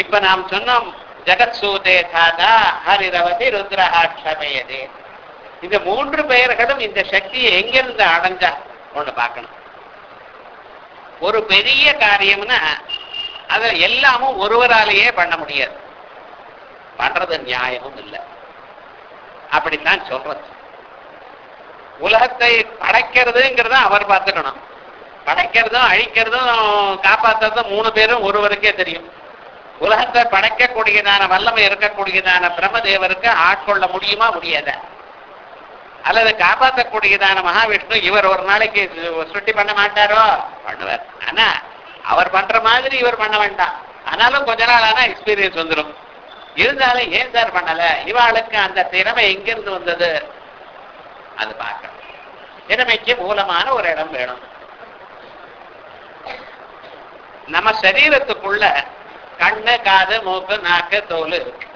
இப்ப நாம் சொன்னோம் ஜெகத் சூதே தாதா ஹரிரவதி ருத்ரஹாட்சமயதே இந்த மூன்று பெயர்களும் இந்த சக்தியை எங்கிருந்து அடைஞ்சா? ஒண்ணு பார்க்கணும். ஒரு பெரிய காரியம்னா அதை எல்லாமும் ஒருவராலேயே பண்ண முடியாது. பண்றது நியாயமும் இல்லை. அப்படித்தான் சொல்றது. உலகத்தை படைக்கிறதுங்கிறத அவர் பார்த்துக்கணும். படைக்கிறதும் அழிக்கிறதும் காப்பாத்துறதும் மூணு பேரும் ஒருவருக்கே தெரியும். உலகத்தை படைக்கக்கூடியதான வல்லமை இருக்கக்கூடியதான பிரம்மதேவருக்கு ஆட்கொள்ள முடியுமா? முடியாத? அல்லது காப்பாற்றக்கூடியதான மகாவிஷ்ணு இவர் ஒரு நாளைக்கு சுட்டி பண்ண மாட்டாரோ? பண்ணுவார். ஆனா அவர் பண்ற மாதிரி இவர் பண்ண வேண்டாம். ஆனாலும் கொஞ்ச நாள் ஆனா எக்ஸ்பீரியன்ஸ் வந்துடும் இருந்தாலும் ஏன் சார் பண்ணல? இவாளுக்கு அந்த திறமை எங்கிருந்து வந்தது? அது பார்க்கணும். திறமைக்கு மூலமான ஒரு இடம் வேணும். நம்ம சரீரத்துக்குள்ள கண்ணு காது மூக்கு நாக்கு தோல் இருக்கு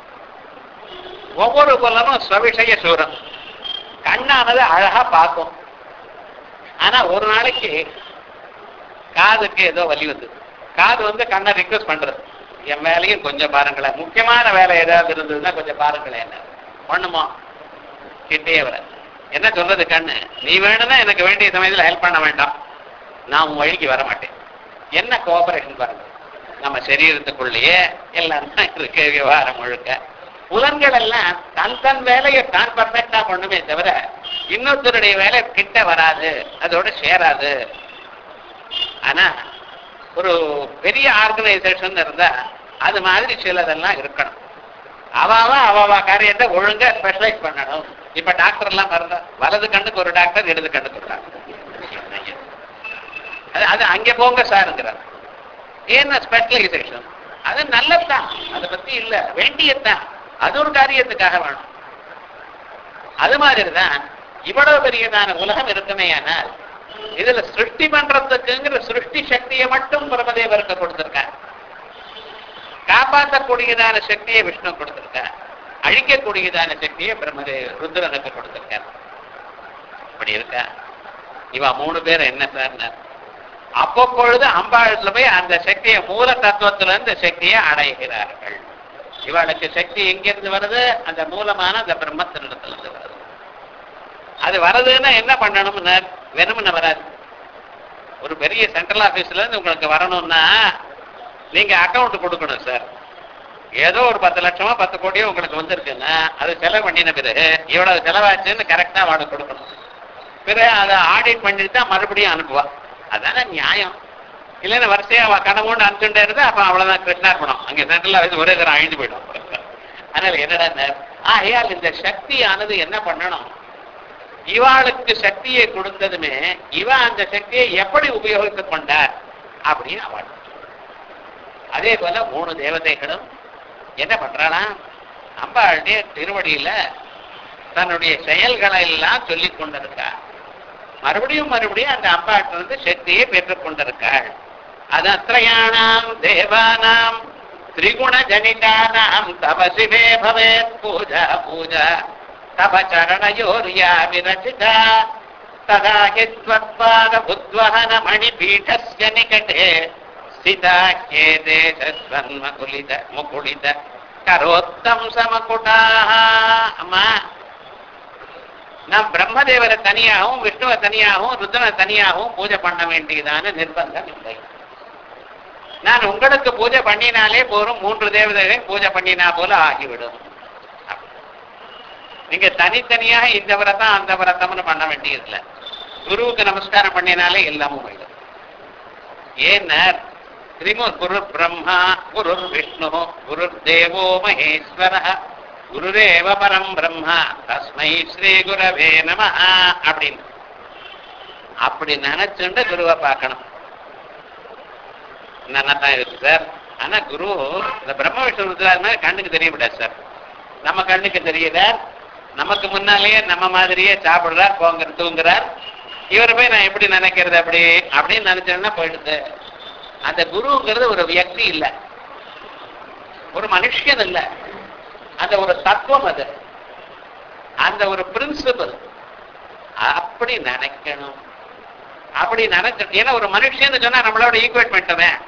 ஒவ்வொரு குலமும் சுவிஷய சூரம். கண்ணானது அழகா பார்க்கும். ஆனா ஒரு நாளைக்கு காதுக்கு ஏதோ வலி வந்தது காது வந்து கண்ணை ரிக்வஸ்ட் பண்றது. என் வேலையும் கொஞ்சம் பாருங்களேன். முக்கியமான வேலை ஏதாவது இருந்ததுன்னா கொஞ்சம் பாருங்களேன் என்ன. பண்ணுமா? கிட்டே வர. என்ன சொல்றது கண்ணு? நீ வேணும்னா எனக்கு வேண்டிய சமயத்தில் ஹெல்ப் பண்ண வேண்டாம். நான் உன் வழிக்கு வர மாட்டேன். என்ன கோஆபரேஷன் பாருங்க. நம்ம சரீரத்துக்குள்ளேயே எல்லாம் தான் இருக்கு விவகாரம் முழுக்க. புலன்கள் எல்லாம் தன் தன் வேலையை தான் பர்ஃபெக்டா பண்ணுமே தவிர இன்னொருத்தருடைய வேலை கிட்ட வராது அதோட சேராது. ஆனா ஒரு பெரிய ஆர்கனைசேஷன் இருந்தா அது மாதிரி சிலதெல்லாம் இருக்கணும். அவாவா அவாவா காரியத்தை ஒழுங்கா ஸ்பெஷலைஸ் பண்ணணும். இப்ப டாக்டர் எல்லாம் மறந்தா வலது கண்ணுக்கு ஒரு டாக்டர் இடது கண்ணுக்கு ஒரு டாக்டர் அது அது அங்க போங்க சாருங்கிறார். ஏன்னா ஸ்பெஷலைசேஷன் அது நல்லதுதான். அதை பத்தி இல்ல. வேண்டியதுதான். அது ஒரு காரியத்துக்காக வேணும். அது மாதிரிதான் இவ்வளவு பெரியதான உலகம் இருக்குமே ஆனால் இதுல சிருஷ்டி பண்றதுக்குங்கிற சிருஷ்டி சக்தியை மட்டும் பிரமதேவருக்கு கொடுத்திருக்கார். காப்பாற்றக்கூடியதான சக்தியை விஷ்ணு கொடுத்திருக்கார். அழிக்கக்கூடியதான சக்தியை பிரம்மதே ருத்ரனுக்கு கொடுத்திருக்கார். அப்படி இருக்கா? இவா மூணு பேர் என்ன சார் அப்பப்பொழுது அம்பாளத்துல போய் அந்த சக்தியை மூல தத்துவத்துல இருந்து சக்தியை அடைகிறார்கள். இவளுக்கு சக்தி எங்கிருந்து வருது? அந்த மூலமான அந்த பிரம்மத்தினிடத்திலிருந்து வருது. அது வருதுன்னா என்ன பண்ணணும்னு வெறுமன வராது. ஒரு பெரிய சென்ட்ரல் ஆபீஸ்ல இருந்து உங்களுக்கு வரணும்னா நீங்க அக்கௌண்ட் கொடுக்கணும் சார் ஏதோ ஒரு பத்து லட்சமோ பத்து கோடியோ உங்களுக்கு வந்திருக்குன்னா அது செலவு பண்ணின பிறகு இவ்வளவு செலவாச்சுன்னு கரெக்டா வாடகை கொடுக்கணும். பிறகு அதை ஆடிட் பண்ணிட்டு தான் மறுபடியும் அனுப்புவா. அதானே நியாயம். இல்லைன்னா வரிசையா அவ கனவுண்டு அனுப்பிச்சுட்டே இருந்தா அப்ப அவ்வளவுதான் கிருஷ்ணார்பணம் அங்க சென்டர்ல ஆஃபீஸ் ஒரே தரம் அழிஞ்சு போயிடும். அதனால என்னடா ஆகையால் இந்த சக்தியானது என்ன பண்ணணும்? இவாளுக்கு சக்தியை கொடுத்ததுமே இவ அந்த சக்தியை எப்படி உபயோகித்துக் கொண்டார் அப்படின்னு அவள் அதே போல மூணு தேவதைகளும் என்ன பண்றானா? அம்பாளுடைய திருவடியில தன்னுடைய செயல்களை எல்லாம் சொல்லிக் கொண்டிருக்கார் மறுபடியும் மறுபடியும் அந்த அம்பாட்டு வந்து சக்தியை பெற்றுக் கொண்டிருக்காள். அது அத்திரயாணாம் தேவானாம் திரிகுண ஜனிதானாம் தபசிவே பவேத் பூஜா பூஜா. தப சரணயோர்யா விரச்சிதா. ததா ஹித்வத்பாத புத்வஹன மணிபீఠஸ்ய நிகடே ஸ்திதா கேதே சஸ்வன்மகுலித முகுலித. கரோத்தம் சமகுடாஹ. அம்மா நான் பிரம்மதேவரை தனியாகவும் விஷ்ணுவை தனியாகவும் ருத்ரனை தனியாகவும் பூஜை பண்ண வேண்டியதான நிர்பந்தம் இல்லை. நான் உங்களுக்கு பூஜை பண்ணினாலே போரும் மூன்று தேவதைகளையும் பூஜை பண்ணினா போல ஆகிவிடும். நீங்க தனித்தனியாக இந்த விரதம் அந்த விரதம்னு பண்ண வேண்டியதில்லை. குருவுக்கு நமஸ்காரம் பண்ணினாலே எல்லாமும் போயிடும். ஏன்னா திரிமு குரு பிரம்மா குரு விஷ்ணு குரு தேவோ மகேஸ்வர குருதேவ பரம் பிரம்மா தஸ்மை ஸ்ரீ குரவே நம அப்படின்னு. அப்படி நினைச்சுண்டு குருவை பார்க்கணும். நல்லா தான் இருக்கு சார். ஆனா குரு இந்த பிரம்ம விஷ்ணு ருத்ராஜ் கண்ணுக்கு தெரியப்படாது சார். நம்ம கண்ணுக்கு தெரியல நமக்கு முன்னாலேயே நம்ம மாதிரியே சாப்பிடுறார் போங்க தூங்குறார். இவரை போய் நான் எப்படி நினைக்கிறது அப்படி? அப்படின்னு நினைச்சேன்னா போயிடுது. அந்த குருங்கிறது ஒரு வியக்தி இல்லை. ஒரு மனுஷன் இல்லை. அந்த ஒரு தத்துவம் அது. அந்த ஒரு பிரின்சிபல் அப்படி நினைக்கணும். அப்படி நினைக்க ஏன்னா ஒரு மனுஷன் சொன்னா நம்மளோட ஈக்குவேட் பண்ணிட்டவன்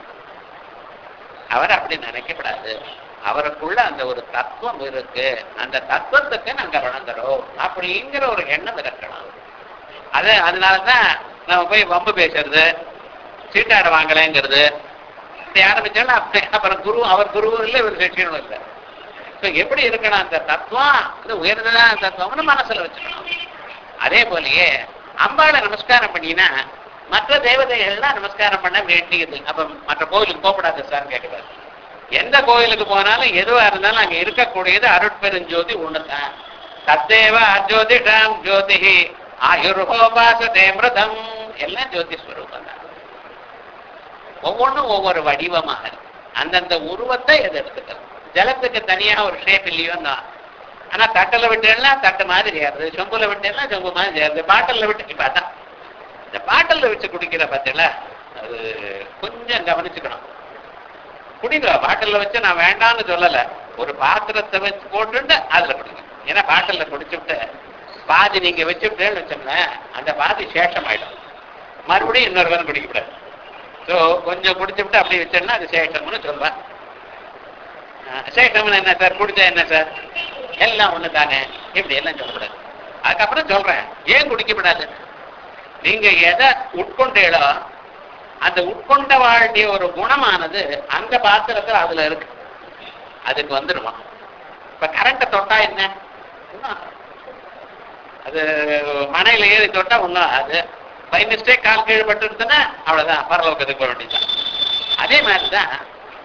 அவர் அப்படி நினைக்கப்படாது அவருக்குள்ள அந்த ஒரு தத்துவம் இருக்கு. அந்த தத்துவத்துக்கு நாங்க வணங்குறோம். அப்படிங்கிற ஒரு எண்ணம் இருக்கணும். அது அதனாலதான் நம்ம போய் வம்பு பேசுறது சீட்டாட வாங்கலைங்கிறது. இப்படி ஆரம்பிச்சாலும் அப்படி அப்புறம் குரு அவர் குருவும் இல்லை இவர் சிஷியனும் இல்லை. இப்ப எப்படி இருக்கணும் அந்த தத்துவம் அது உயர்ந்ததான தத்துவம்னு மனசுல வச்சுக்கணும். அதே போலயே அம்பாளை நமஸ்காரம் பண்ணினா மற்ற தேவதைகள்லாம் நமஸ்காரம் பண்ண வேண்டியது. அப்ப மற்ற கோயிலுக்கு போகப்படாது சார் கேட்கிறாரு எந்த கோயிலுக்கு போனாலும் எதுவா இருந்தாலும் அங்க இருக்கக்கூடியது அருட்பெருஞ்சோதி ஒண்ணுதான். தத்தேவ அஜோதிஷாம் ஜோதிஹி ஆயுர்ஹோபாசதே மிருதம். எல்லாம் ஜோதி ஸ்வரூபம் தான். ஒவ்வொன்றும் ஒவ்வொரு வடிவமாக இருக்கு. அந்தந்த உருவத்தை எது எடுத்துக்கிறது? ஜலத்துக்கு தனியா ஒரு ஷேப் தான் ஆனா தட்டில் விட்டேன்னா தட்டு மாதிரி ஏறுது சொம்புல விட்டேன்னா சொம்பு மாதிரி ஏறுது பாட்டில் விட்டு பார்த்தா இந்த பாட்டில் வச்சு குடிக்கிற பார்த்தீங்களா அது கொஞ்சம் கவனிச்சுக்கணும். குடிங்க பாட்டில் வச்சு நான் வேண்டாம்னு சொல்லல. ஒரு பாத்திரத்தை வச்சு போட்டுட்டு அதுல குடிங்க. ஏன்னா பாட்டில் குடிச்சுட்டு பாதி நீங்க வச்சுட்டேன்னு வச்சோம்னா அந்த பாதி சேஷம் ஆயிடும் மறுபடியும் இன்னொரு பேரும் குடிக்கக்கூடாது ஸோ கொஞ்சம் குடிச்சுட்டு அப்படியே வச்சோம்னா அது சேஷம்னு சொல்லுவேன். சேஷம்னு என்ன சார்? குடிச்சா என்ன சார்? எல்லாம் ஒண்ணு தானே இப்படி எல்லாம் சொல்லக்கூடாது. அதுக்கப்புறம் சொல்றேன். ஏன் குடிக்கப்படாது? நீங்க எதை உட்கொண்டீங்களோ அந்த உட்கொண்ட வாழ்க்கைய ஒரு குணமானது அந்த பாத்திரத்துல அதுல இருக்கு. அதுக்கு வந்துடுமா இப்ப கரண்ட்டை தொட்டா என்ன? அது மனையில ஏறி தொட்டா ஒண்ணும் அது பை மிஸ்டேக் கால் கீழ்பட்டு பட்டுருச்சுன்னா அவ்வளவுதான். பரலோகத்துக்கு போக வேண்டியதுதான். அதே மாதிரிதான்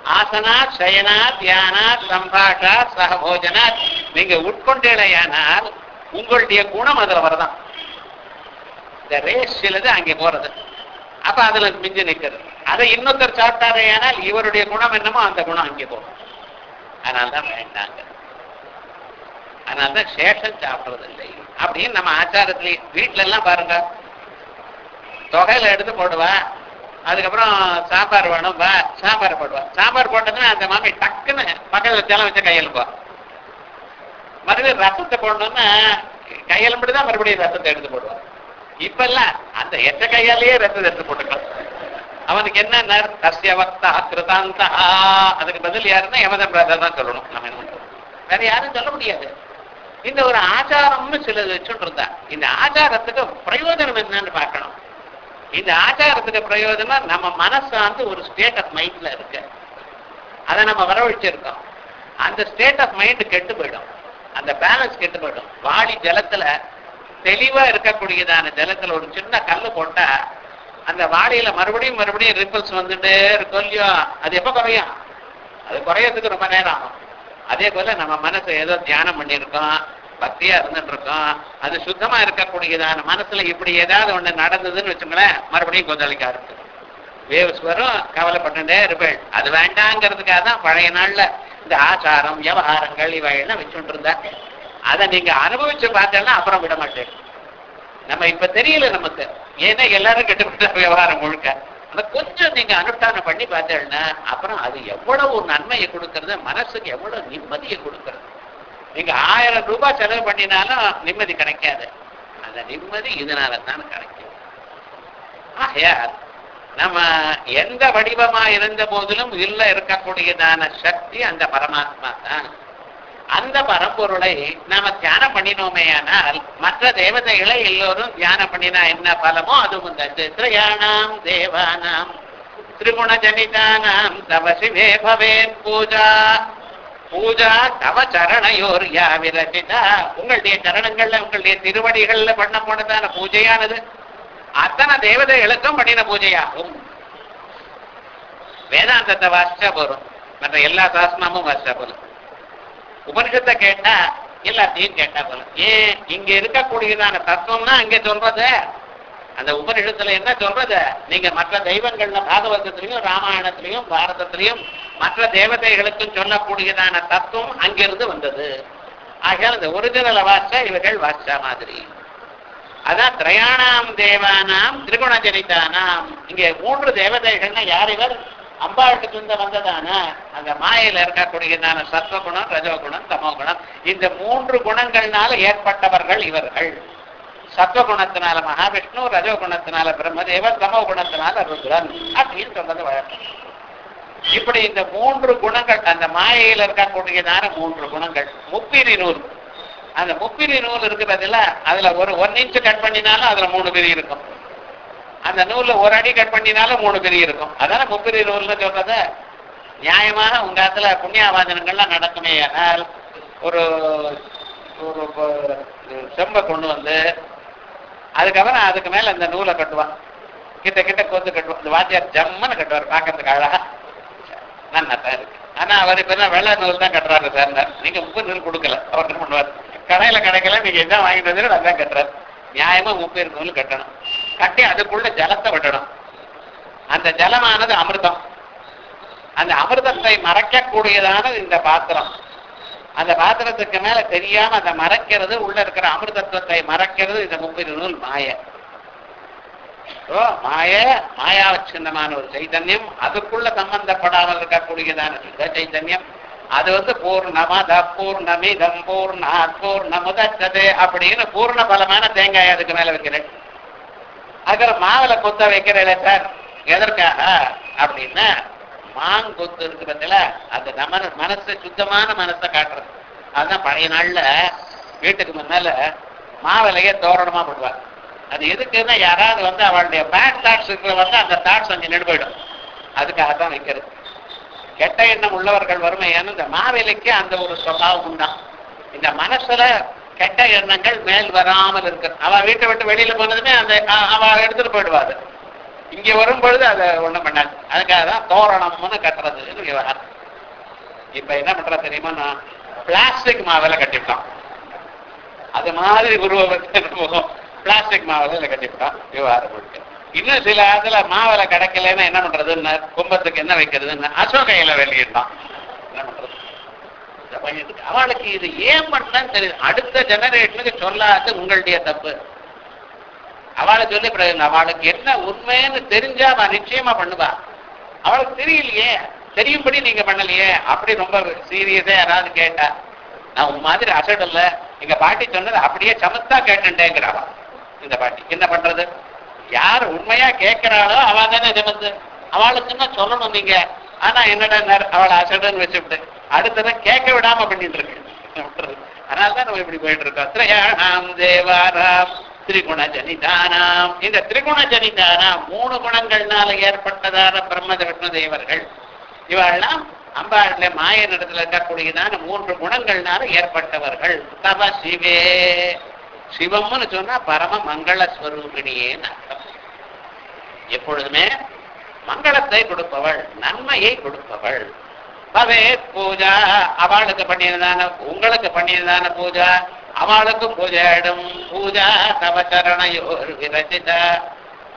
ஆசனா சயனா தியானா சம்பாஷா சகபோஜனா நீங்க உட்கொண்டேலையானால் உங்களுடைய குணம் அதுல வரதான் இந்த ரேஷியலது அங்கே போறது. அப்ப அதுல மிஞ்சி நிற்கிறது அதை இன்னொருத்தர் சாப்பிட்டாரையானால் இவருடைய குணம் என்னமோ அந்த குணம் அங்கே போகும். அதனால்தான் வேண்டாங்க. அதனால்தான் சேஷம் சாப்பிடுறது இல்லை அப்படின்னு நம்ம ஆச்சாரத்திலேயே வீட்டுல எல்லாம் பாருங்க. தொகையில எடுத்து போடுவா. அதுக்கப்புறம் சாம்பார் வேணும் வா சாம்பார் போடுவா. சாம்பார் போட்டதுன்னா அந்த மாமி டக்குன்னு பக்கத்துல ஜலம் வச்சா கையெழுப்பா மறுபடியும் ரசத்தை போடணும்னா கையெலும்பிட்டு தான் மறுபடியும் ரசத்தை எடுத்து போடுவான் இப்ப அந்த எட்ட கையாலேயே ரசத்தை எடுத்து போட்டுக்கலாம். அவனுக்கு என்ன கசிய கிருதாந்தா அதுக்கு பதில் யாருன்னா யமதம் பிரதர் தான் சொல்லணும். நம்ம என்ன வேற யாரும் சொல்ல முடியாது. இந்த ஒரு ஆச்சாரம்னு சிலது வச்சுட்டு இருந்தா இந்த ஆச்சாரத்துக்கு பிரயோஜனம் என்னன்னு பார்க்கணும். இந்த ஆச்சாரத்துக்கு பிரயோஜனம் நம்ம மனசு வந்து ஒரு ஸ்டேட் ஆஃப் மைண்ட்ல இருக்கு. அதை நம்ம வரவழைச்சிருக்கோம். அந்த ஸ்டேட் ஆஃப் மைண்ட் கெட்டு போயிடும். அந்த பேலன்ஸ் கெட்டு போயிடும். வாடி ஜலத்துல தெளிவா இருக்கக்கூடியதான ஜலத்துல ஒரு சின்ன கல் போட்டா அந்த வாடியில மறுபடியும் மறுபடியும் ரிப்பல்ஸ் வந்துட்டே இருக்கும் இல்லையோ? அது எப்ப குறையும்? அது குறையறதுக்கு ரொம்ப நேரம் ஆகும். அதே போல நம்ம மனசை ஏதோ தியானம் பண்ணியிருக்கோம். பக்தியா இருந்துட்டு இருக்கோம் அது சுத்தமா இருக்கக்கூடியதான மனசுல இப்படி ஏதாவது ஒண்ணு நடந்ததுன்னு வச்சுங்களேன் மறுபடியும் கொந்தளிக்க ஆரம்பிச்சு வேவ்ஸ் வரும் கவலைப்பட்டுட்டே இருப்பேன். அது வேண்டாங்கிறதுக்காக தான் பழைய நாள்ல இந்த ஆச்சாரம் விவகாரங்கள் இவையெல்லாம் வச்சுட்டு இருந்தேன். அதை நீங்க அனுபவிச்சு பார்த்தேன்னா அப்புறம் விட மாட்டேன். நம்ம இப்ப தெரியல நமக்கு. ஏன்னா எல்லாரும் கெட்டுப்பட்ட விவகாரம் முழுக்க. ஆனா கொஞ்சம் நீங்க அனுஷ்டானம் பண்ணி பார்த்தேன்னா அப்புறம் அது எவ்வளவு நன்மையை கொடுக்கறது மனசுக்கு எவ்வளவு நிம்மதியை கொடுக்கறது நீங்க ஆயிரம் ரூபாய் செலவு பண்ணினாலும் நிம்மதி கிடைக்காது. அந்த நிம்மதி இதனால தான் கிடைக்கும் ஆகையால் நம்ம எந்த வடிவமா இருந்த போதிலும் இல்ல இருக்கக்கூடியதான சக்தி அந்த பரமாத்மா தான். அந்த பரம்பொருளை நாம தியானம் பண்ணினோமேயானால் மற்ற தேவதைகளை எல்லோரும் தியானம் பண்ணினா என்ன பலமோ அதுவும் தந்து திரையாணாம் தேவானாம் திரிகுண ஜனிதானாம் தவசிவே பவேன் பூஜா. பூஜா தவ சரணையோர் யா விரசிதா உங்களுடைய சரணங்கள்ல உங்களுடைய திருவடிகள்ல பண்ண போனதான பூஜையானது. அத்தனை தேவதைகளுக்கும் பண்ணின பூஜையாகும். வேதாந்தத்தை வாசிச்சா போறோம் மற்ற எல்லா சாசனமும் வாசிச்சா போறோம் உபனிஷத்தை கேட்டா எல்லாத்தையும் கேட்டா போறோம் ஏன் இங்க இருக்கக்கூடியதான தத்துவம்னா அங்க சொல்றது அந்த உபனிஷத்துல என்ன சொல்றது? நீங்க மற்ற தெய்வங்கள்ல பாகவதத்திலையும் ராமாயணத்திலையும் பாரதத்திலையும் மற்ற தேவதைகளுக்கும் சொல்லக்கூடியதான தத்துவம் அங்கிருந்து வந்தது. ஆகையால் இந்த ஒரிஜினலை வாசிச்சா இவர்கள் வாசிச்சா மாதிரி. அதான் திரையாணாம் தேவானாம் திரிகுண ஜனிதானாம் இங்கே மூன்று தேவதைகள்னா யார் இவர்? அம்பாளுக்கு இருந்து வந்ததான? அந்த மாயையில இருக்கக்கூடியதான சத்வகுணம் ரஜோகுணம் தமோகுணம். இந்த மூன்று குணங்கள்னால ஏற்பட்டவர்கள் இவர்கள். சத்வகுணத்தினால மகாவிஷ்ணு ரஜகுணத்தினால பிரம்மதேவர் தமோ குணத்தினால ருத்ரன் அப்படின்னு சொல்றது வழக்கம் இப்படி இந்த மூன்று குணங்கள் அந்த மாயையில இருக்கக்கூடியதான மூன்று குணங்கள் முப்பிரி நூல் அந்த முப்பிரி நூல் இருக்கிறதுல அதுல ஒரு ஒன் இன்ச்சு கட் பண்ணினாலும் அதுல மூணு பிரி இருக்கும் அந்த நூல்ல ஒரு அடி கட் பண்ணினாலும் மூணு பிரி இருக்கும் அதான முப்பிரி நூல்னு சொல்றது நியாயமாக உங்க இடத்துல புண்ணியாவாதனங்கள்லாம் நடக்குமே ஆனால் ஒரு ஒரு செம்பை கொண்டு வந்து அதுக்கப்புறம் அதுக்கு மேல அந்த நூலை கட்டுவான். கிட்ட கிட்ட கொத்து கட்டுவான். இந்த வாத்தியார் ஜம்முன்னு கட்டுவார் பார்க்கறதுக்கு அழகா. நல்லா தான் இருக்கு ஆனா அவர் இப்ப என்ன வெள்ளை நூல் தான் கட்டுறாரு சார் நீங்க முப்பது நூல் கொடுக்கல. அவர் என்ன பண்ணுவார்? கடையில கிடைக்கல நீங்க என்ன வாங்கிட்டு வந்து அதான் கட்டுறாரு நியாயமா முப்பது நூல் கட்டணும். கட்டி அதுக்குள்ள ஜலத்தை விடணும் அந்த ஜலமானது அமிர்தம். அந்த அமிர்தத்தை மறைக்கக்கூடியதானது இந்த பாத்திரம். அந்த பாத்திரத்துக்கு மேல தெரியாம அதை மறைக்கிறது உள்ள இருக்கிற அமிர்தத்துவத்தை மறைக்கிறது இந்த முப்பது நூல் மாய. ஓ மாய மாயாவச்சின்னமான ஒரு சைதன்யம். அதுக்குள்ள சம்பந்தப்படாமல் இருக்கக்கூடியதான சுத்த சைதன்யம். அது வந்து பூர்ணமத பூர்ணமிதம் பூர்ணா பூர்ணமுதச்சது அப்படின்னு பூர்ண பலமான தேங்காய் அதுக்கு மேல வைக்கிறேன். அதுக்கப்புறம் மாவில கொத்த வைக்கிறேன் சார். எதற்காக? அப்படின்னா மாங்கொத்து இருக்கு பத்தில அந்த நம்ம மனசு சுத்தமான மனசை காட்டுறது. அதுதான் பழைய நாள்ல வீட்டுக்கு முன்னால மாவிலையே தோரணமா போடுவார் அது எதுக்குன்னா யாராவது வந்து அவளுடைய பேட் தாட்ஸ் இருக்கிற வந்து அந்த தாட்ஸ் அங்கே நின்று போயிடும். அதுக்காக தான் வைக்கிறது. கெட்ட எண்ணம் உள்ளவர்கள் வறுமையான இந்த மாவிலைக்கு அந்த ஒரு சுவாவம் உண்டான் இந்த மனசுல கெட்ட எண்ணங்கள் மேல் வராமல் இருக்கு. அவ வீட்டை விட்டு வெளியில போனதுமே அந்த அவ எடுத்துட்டு போயிடுவாரு இங்க வரும் பொழுது அதை ஒண்ணும் பண்ணாது. அதுக்காக தான் தோரணம்னு கட்டுறதுன்னு விவகாரம். இப்ப என்ன பண்றா தெரியுமா? நான் பிளாஸ்டிக் மாவில கட்டிவிட்டோம். அது மாதிரி உருவம் பிளாஸ்டிக் மாவில கட்டிவிட்டோம். விவகாரம் போட்டு இன்னும் சில இதுல மாவில கிடைக்கலன்னா என்ன பண்றதுன்னு கும்பத்துக்கு என்ன வைக்கிறதுன்னு அசோக இலை வெளியிட்டோம். என்ன பண்றது? அவளுக்கு இது ஏன் பண்ணான்னு தெரியுது. அடுத்த ஜெனரேஷனுக்கு சொல்லாது உங்களுடைய தப்பு. அவளை சொல்லி பிரயோஜனம் அவளுக்கு என்ன உண்மைன்னு தெரிஞ்சா அவன் நிச்சயமா பண்ணுவா. அவளுக்கு தெரியலையே தெரியும்படி நீங்க பண்ணலையே அப்படி ரொம்ப சீரியஸா யாராவது கேட்டா நான் உன் மாதிரி அசடல்ல எங்க பாட்டி சொன்னது அப்படியே சமத்தா கேட்டுட்டேங்கிறாவா இந்த பாட்டி என்ன பண்றது? யார் உண்மையா கேட்கிறாளோ அவ தானே நிமிந்து அவளுக்குன்னா சொல்லணும் நீங்க? ஆனா என்னடா அவளை அசடன்னு வச்சுட்டு அடுத்ததான் கேட்க விடாம பண்ணிட்டு இருக்கு. அதனாலதான் நம்ம இப்படி போயிட்டு இருக்கோம். திரையாணாம் தேவாராம். திரிகுண ஜனிதானாம் இந்த திரிகுண ஜனிதானாம் மூணு குணங்கள்னால ஏற்பட்டதான பிரம்ம விஷ்ணு தேவர்கள் இவெல்லாம் அம்பாள்ல மாய இடத்துல இருக்கக்கூடியதான மூன்று குணங்கள்னால ஏற்பட்டவர்கள். தவ சிவே. சிவம்னு சொன்னா பரம மங்கள ஸ்வரூபிணியேன்னு அர்த்தம். எப்பொழுதுமே மங்களத்தை கொடுப்பவள் நன்மையை கொடுப்பவள். பவே பூஜா அவளுக்கு பண்ணியிருந்தான உங்களுக்கு பண்ணியிருந்தான பூஜா? அவளுக்கு பூஜை பூஜா தவச்சரணையோர் விரச்சித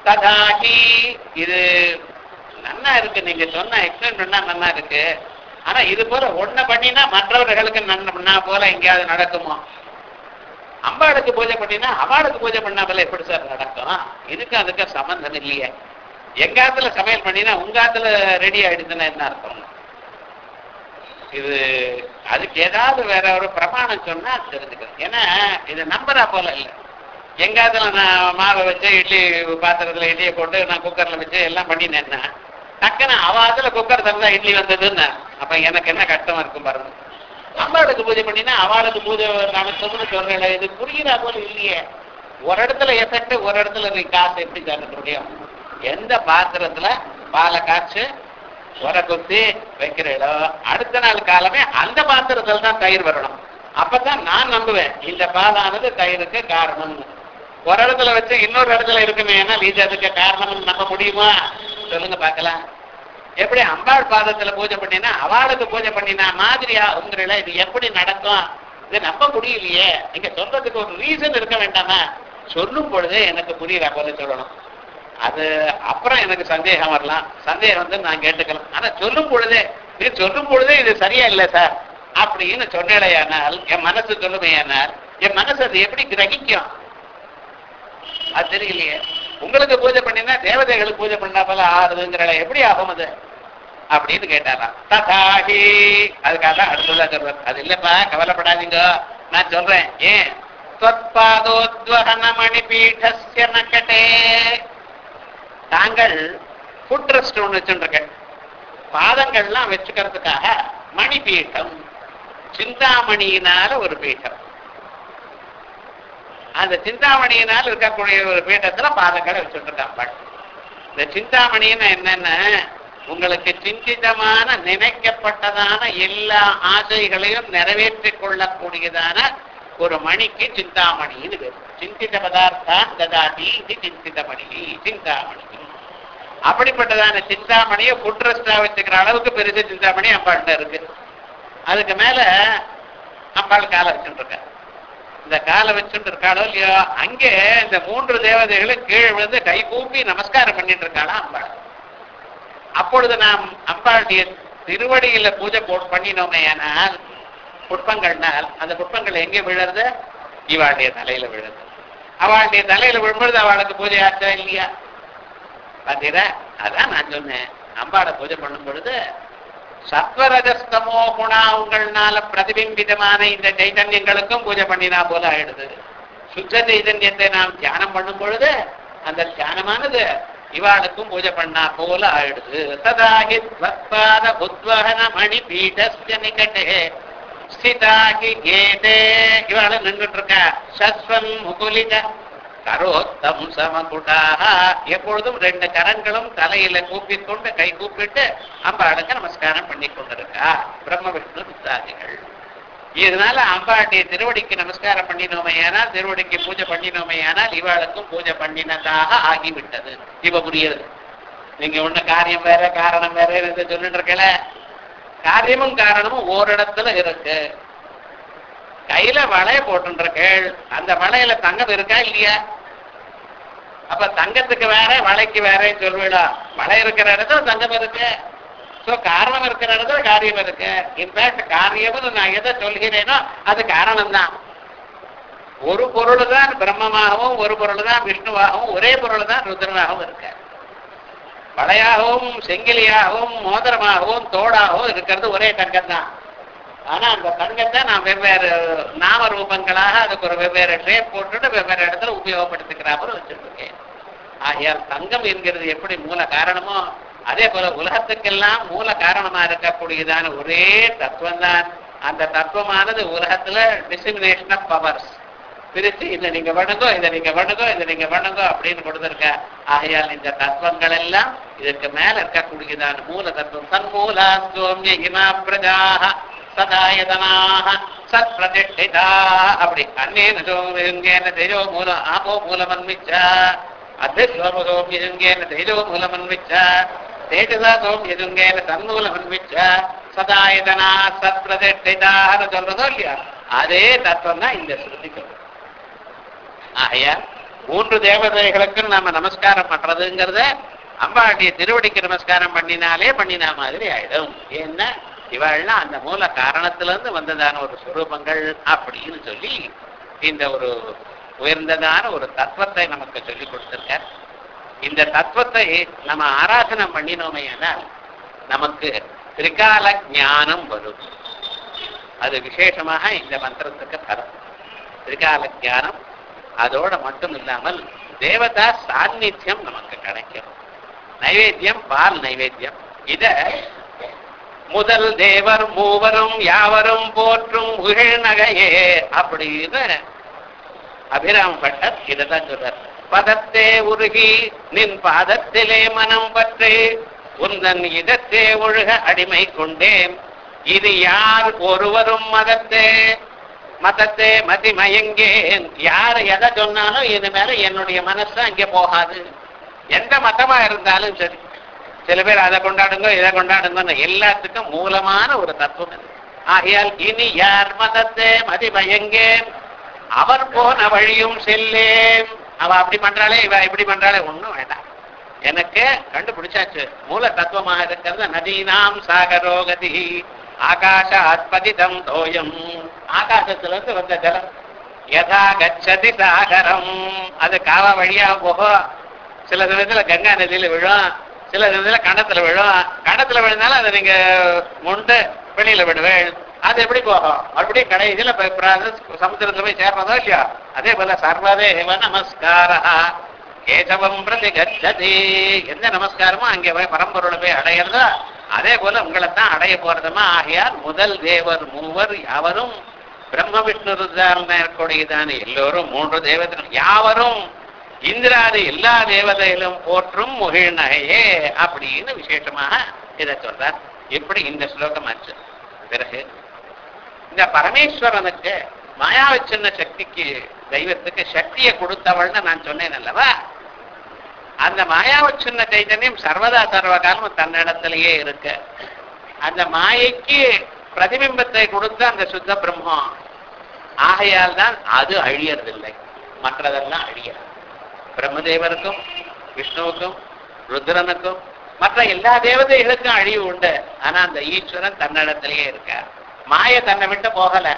ததாகி இது நல்லா இருக்கு நீங்க சொன்ன எக்ஸ்பிளைன் பண்ணா நல்லா இருக்கு. ஆனா இது போல ஒன்ன பண்ணினா மற்றவர்களுக்கு நன்னா போல எங்கேயாவது நடக்குமோ? அம்பாளுக்கு பூஜை பண்ணினா அவளுக்கு பூஜை பண்ணா போல எப்படி சார் நடக்கும்? இதுக்கு அதுக்கு சம்பந்தம் இல்லையே. எங்காத்துல சமையல் பண்ணினா உங்காத்துல ரெடி ஆயிடுதுன்னா என்ன அர்த்தம்? இது அதுக்கு ஏதாவது வேற ஒரு பிரமாணம் சொன்னா தெரிஞ்சுக்கணும் ஏன்னா இது நம்பரா போல இல்லை. எங்காத்துல நான் மாவை வச்சு இட்லி பாத்திரத்துல இட்லியை போட்டு நான் குக்கர்ல வச்சு எல்லாம் பண்ணினேன்னா டக்குன்னு அவ அதுல குக்கர் திறந்தா இட்லி வந்ததுன்னு அப்ப எனக்கு என்ன கஷ்டமா இருக்கும் பாருங்க. அம்பாளுக்கு பூஜை பண்ணினா அவளுக்கு பூஜை நடத்தும்னு சொல்றேன் இது புரியுதா போல இல்லையே? ஒரு இடத்துல எஃபெக்ட் ஒரு இடத்துல நீ காசு எப்படி தரக்க முடியும் எந்த பாத்திரத்துல பாலை காய்ச்சு உர குத்தி வைக்கிற இடம் அடுத்த நாள் காலமே அந்த பாத்திரத்தில் தான் தயிர் வரணும். அப்பதான் நான் நம்புவேன் இந்த பாலானது தயிருக்கு காரணம்னு ஒரு இடத்துல வச்சு இன்னொரு இடத்துல இருக்குமே ஏன்னா இது அதுக்கு காரணம்னு நம்ப முடியுமா? சொல்லுங்க பார்க்கலாம். எப்படி அம்பாள் பாதத்துல பூஜை பண்ணினா அவளுக்கு பூஜை பண்ணினா மாதிரியா உங்கள இது எப்படி நடக்கும்? இது நம்ப முடியலையே. நீங்க சொல்றதுக்கு ஒரு ரீசன் இருக்க வேண்டாமா? சொல்லும் பொழுதே எனக்கு புரியுற போல சொல்லணும். அது அப்புறம் எனக்கு சந்தேகம் வரலாம். சந்தேகம் வந்து நான் கேட்டுக்கலாம். ஆனா சொல்லும் பொழுதே இது சொல்லும் பொழுதே இது சரியா இல்லை சார்? அப்படின்னு சொன்னேடையானால் என் மனசு சொல்லுமையானால் என் மனசு அது எப்படி கிரகிக்கும்? அது தெரியலையே. உங்களுக்கு பூஜை பண்ணினா தேவதைகளுக்கு பூஜை பண்ணா போல ஆறுதுங்கிற எப்படி ஆகும் அது? அப்படின்னு கேட்டாராம். ததாகி அதுக்காக தான் அடுத்ததா சொல்றார். அது இல்லப்பா கவலைப்படாதீங்க. நான் சொல்றேன். ஏன்? மணி பீடஸ்ய நக்கட்டே. தாங்கள் ஃபுட் ரெஸ்ட் ஒன்று வச்சுருக்கேன். பாதங்கள்லாம் வச்சுக்கிறதுக்காக மணி பீட்டம் சிந்தாமணியினால ஒரு பீட்டம். அந்த சிந்தாமணியினால் இருக்கக்கூடிய ஒரு பீட்டத்துல பாதங்களை வச்சுருக்கான் பாட்டு இந்த சிந்தாமணின்னு என்னன்னா? உங்களுக்கு சிந்திதமான நினைக்கப்பட்டதான எல்லா ஆசைகளையும் நிறைவேற்றிக் கொள்ளக்கூடியதான ஒரு மணிக்கு சிந்தாமணின்னு சிந்தித பதார்த்தான் ததாதி இது சிந்திதமணி சிந்தாமணி. அப்படிப்பட்டதான சிந்தாமணியை புட்ரஸ்டா வச்சுக்கிற அளவுக்கு பெருசு சிந்தாமணி அம்பாள்கிட்ட இருக்கு. அதுக்கு மேல அம்பாள் காலை வச்சுட்டு இருக்க. இந்த காலை வச்சுட்டு இருக்காளோ இல்லையோ அங்கே இந்த மூன்று தேவதைகளும் கீழே விழுந்து கை கூப்பி நமஸ்காரம் பண்ணிட்டு இருக்காளா அம்பாள். அப்பொழுது நாம் அம்பாளுடைய திருவடியில பூஜை பண்ணினோமே ஆனால் புட்பங்கள்னால் அந்த புட்பங்கள் எங்கே விழுறது? இவாளுடைய தலையில விழுது. அவளுடைய தலையில விழும்பொழுது அவளுக்கு பூஜை ஆச்சா இல்லையா? பாத்தீரா? அதான் நான் சொன்னேன். அம்பாட பூஜை பண்ணும் பொழுது சத்வரஜஸ்தமோ குணாங்கள்னால பிரதிபிம்பிதமான இந்த சைதன்யங்களுக்கும் பூஜை பண்ணினா போல ஆயிடுது. சுத்த சைதன்யத்தை நாம் தியானம் பண்ணும் பொழுது அந்த தியானமானது இவாளுக்கும் பூஜை பண்ணா போல ஆயிடுது. சதாகி பக்பாத உத்வகன மணி பீடஸ்ய நிகட்டே ஸ்திதாகி கேதே. இவாளும் நின்றுட்டு இருக்கா. சஸ்வம் முகுலிக கரோத்தம் சமகுடாக. எப்பொழுதும் ரெண்டு கரங்களும் தலையில கூப்பிக்கொண்டு கை கூப்பிட்டு அம்பாளுக்கு நமஸ்காரம் பண்ணி கொண்டிருக்கா. பிரம்ம விஷ்ணு முத்தாதிகள் இதனால அம்பாளுடைய திருவடிக்கு நமஸ்காரம் பண்ணினோமையானால் திருவடிக்கு பூஜை பண்ணினோமையானால் இவாளுக்கும் பூஜை பண்ணினதாக ஆகிவிட்டது. இவ புரியுது. நீங்க ஒண்ணு காரியம் வேற காரணம் வேற சொல்லிட்டு இருக்கல. காரியமும் காரணமும் ஓரிடத்துல இருக்கு. கையில வளைய போட்டுருக்கேள் அந்த வளையல தங்கம் இருக்கா இல்லையா? அப்ப தங்கத்துக்கு வேற வளைக்கு வேறன்னு சொல்லுவீடா. மழை இருக்கிற இடத்துல தங்கம் இருக்கு. சோ காரணம் இருக்கிற இடத்துல காரியம் இருக்கு. இன்ஃபேக்ட் காரியம்னு நான் எதை சொல்கிறேனோ அது காரணம் தான் ஒரு பொருள் தான் பிரம்மமாகவும் ஒரு பொருள் தான் விஷ்ணுவாகவும் ஒரே பொருள் தான் ருத்ரனாகவும் இருக்கு. வளையாகவும் செங்கிலியாகவும் மோதிரமாகவும் தோடாகவும் இருக்கிறது ஒரே தங்கம் தான் ஆனா அந்த தங்கத்தை நான் வெவ்வேறு நாம ரூபங்களாக அதுக்கு ஒரு வெவ்வேறு ட்ரேப் போட்டுட்டு வெவ்வேறு இடத்துல உபயோகப்படுத்திக்கிற மாதிரி வச்சிருக்கேன். ஆகையால் தங்கம் என்கிறது எப்படி மூல காரணமோ அதே போல உலகத்துக்கெல்லாம் மூல காரணமா இருக்கக்கூடியதான ஒரே தத்துவம் தான் அந்த தத்துவமானது உலகத்துல டிசிமினேஷன் ஆஃப் பவர்ஸ் பிரிச்சு இதை நீங்க வணங்கோ இதை நீங்க வணங்கோ இதை நீங்க வணங்கோ அப்படின்னு கொடுத்துருக்க. ஆகையால் இந்த தத்துவங்கள் எல்லாம் இதற்கு மேல இருக்கக்கூடியதான மூல தத்துவம். சன்மூலா சோமிய இமா பிரஜாக சதாயதனாக சத் பிரதிஷ்டிதா அப்படி அன்னேன சோமியங்கேன தேஜோ மூல ஆபோ மூலமன்மிச்சா. அத்தியோம சோமியங்கேன தேஜோ மூலமன்மிச்சா. தேஜசா சோமியதுங்கேன தன்மூலமன்மிச்சா சதாயதனா சத் பிரதிஷ்டிதான்னு சொல்றதோ இல்லையா? அதே தத்துவம் தான் இந்த ஸ்ருதி ஆகையா மூன்று தேவதைகளுக்கும் நாம நமஸ்காரம் பண்றதுங்கிறத அம்பாளுடைய திருவடிக்கு நமஸ்காரம் பண்ணினாலே பண்ணினா மாதிரி ஆயிடும். ஏன்னா இவாள்லாம் அந்த மூல காரணத்துல இருந்து வந்ததான ஒரு சுரூபங்கள் அப்படின்னு சொல்லி இந்த ஒரு உயர்ந்ததான ஒரு தத்துவத்தை நமக்கு சொல்லி கொடுத்திருக்கார். இந்த தத்துவத்தை நம்ம ஆராதனை ஆனால் நமக்கு திரிகால ஞானம் வரும். அது விசேஷமாக இந்த மந்திரத்துக்கு தரும். திரிகால ஞானம் அதோட மட்டும் இல்லாமல் தேவதா சாநித்தியம் நமக்கு கிடைக்கும். நைவேத்தியம் பால் நைவேத்தியம். இதை முதல் தேவர் மூவரும் யாவரும் போற்றும் உகிழ் நகையே அப்படின்னு அபிராம் பட்டர் இதைதான் சொல்றார். பதத்தே உருகி நின் பாதத்திலே மனம் பற்று உந்தன் இதத்தே ஒழுக அடிமை கொண்டேன். இது யார் ஒருவரும் மதத்தே? மதத்தே மதி மயங்கேன் யார் எதை சொன்னாலும் இது மேல என்னுடைய மனசு அங்கே போகாது. எந்த மதமா இருந்தாலும் சரி. சில பேர் அதை கொண்டாடுங்க இதை கொண்டாடுங்க எல்லாத்துக்கும் மூலமான ஒரு தத்துவம் இது. ஆகையால் இனி யார் மதத்தே மதிமயங்கேன் அவர் போன வழியும் செல்லேன். அவ அப்படி பண்றாளே இவ இப்படி பண்றாளே ஒண்ணும் வேண்டாம். எனக்கு கண்டுபிடிச்சாச்சு. மூல தத்துவமாக இருக்கிறது நதீனாம் சாகரோகதி. ஆகாஷ அஸ்பதிதம் தோயம். ஆகாசத்திலிருந்து வந்த ஜலம். யதா கச்சதி சாகரம். அது காவா வழியா போகும் சில சமயத்துல கங்கா நதியில விழும். சில சமயத்துல கணத்துல விழும். கணத்துல விழுந்தாலும் அதை நீங்க முண்டு வெளியில விடுவேன். அது எப்படி போகும்? மறுபடியும் கடைசியில சமுத்திரத்துல போய் சேர்றதோ இல்லையா? அதே போல சர்வதேவ நமஸ்காரா கேசவம் பிரதி கச்சதி. எந்த நமஸ்காரமோ அங்கே போய் பரம்பொருளை போய் அடையிறதோ அதே போல உங்களைத்தான் அடைய போறதுமா? ஆகையால் முதல் தேவர் மூவர் யாவரும் பிரம்ம விஷ்ணு ருத்ரான எல்லோரும் மூன்று தேவதைகள் யாவரும் இந்திராதி எல்லா தேவதையிலும் போற்றும் முகிழ் நகையே அப்படின்னு விசேஷமாக இதை சொல்றார். எப்படி இந்த ஸ்லோகம் ஆச்சு? பிறகு இந்த பரமேஸ்வரனுக்கு மாயாவச்சின்ன சக்திக்கு தெய்வத்துக்கு சக்தியை கொடுத்தவள்னு நான் சொன்னேன் அல்லவா? அந்த மாயாவச்சின்ன சைதன்யம் சர்வதா சர்வகாலம் தன்னிடத்திலேயே இருக்கு. அந்த மாயைக்கு பிரதிபிம்பத்தை கொடுத்த அந்த சுத்த பிரம்மம். ஆகையால் தான் அது அழியறதில்லை. மற்றதெல்லாம் அழியாது பிரம்மதேவனுக்கும் விஷ்ணுவுக்கும் ருத்ரனுக்கும் மற்ற எல்லா தேவதைகளுக்கும் அழிவு உண்டு. ஆனா அந்த ஈஸ்வரன் தன்னிடத்திலேயே இருக்கார். மாய தன்னை விட்டு போகல.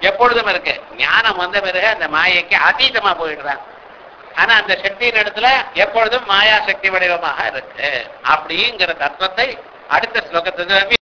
எப்பொழுதும் இருக்கு. ஞானம் வந்த பிறகு அந்த மாயைக்கு அதீதமா போயிடுறான். ஆனா அந்த சக்தியின் இடத்துல எப்பொழுதும் மாயா சக்தி வடிவமாக இருக்கு. அப்படிங்கிற தத்துவத்தை அடுத்த ஸ்லோகத்துக்கு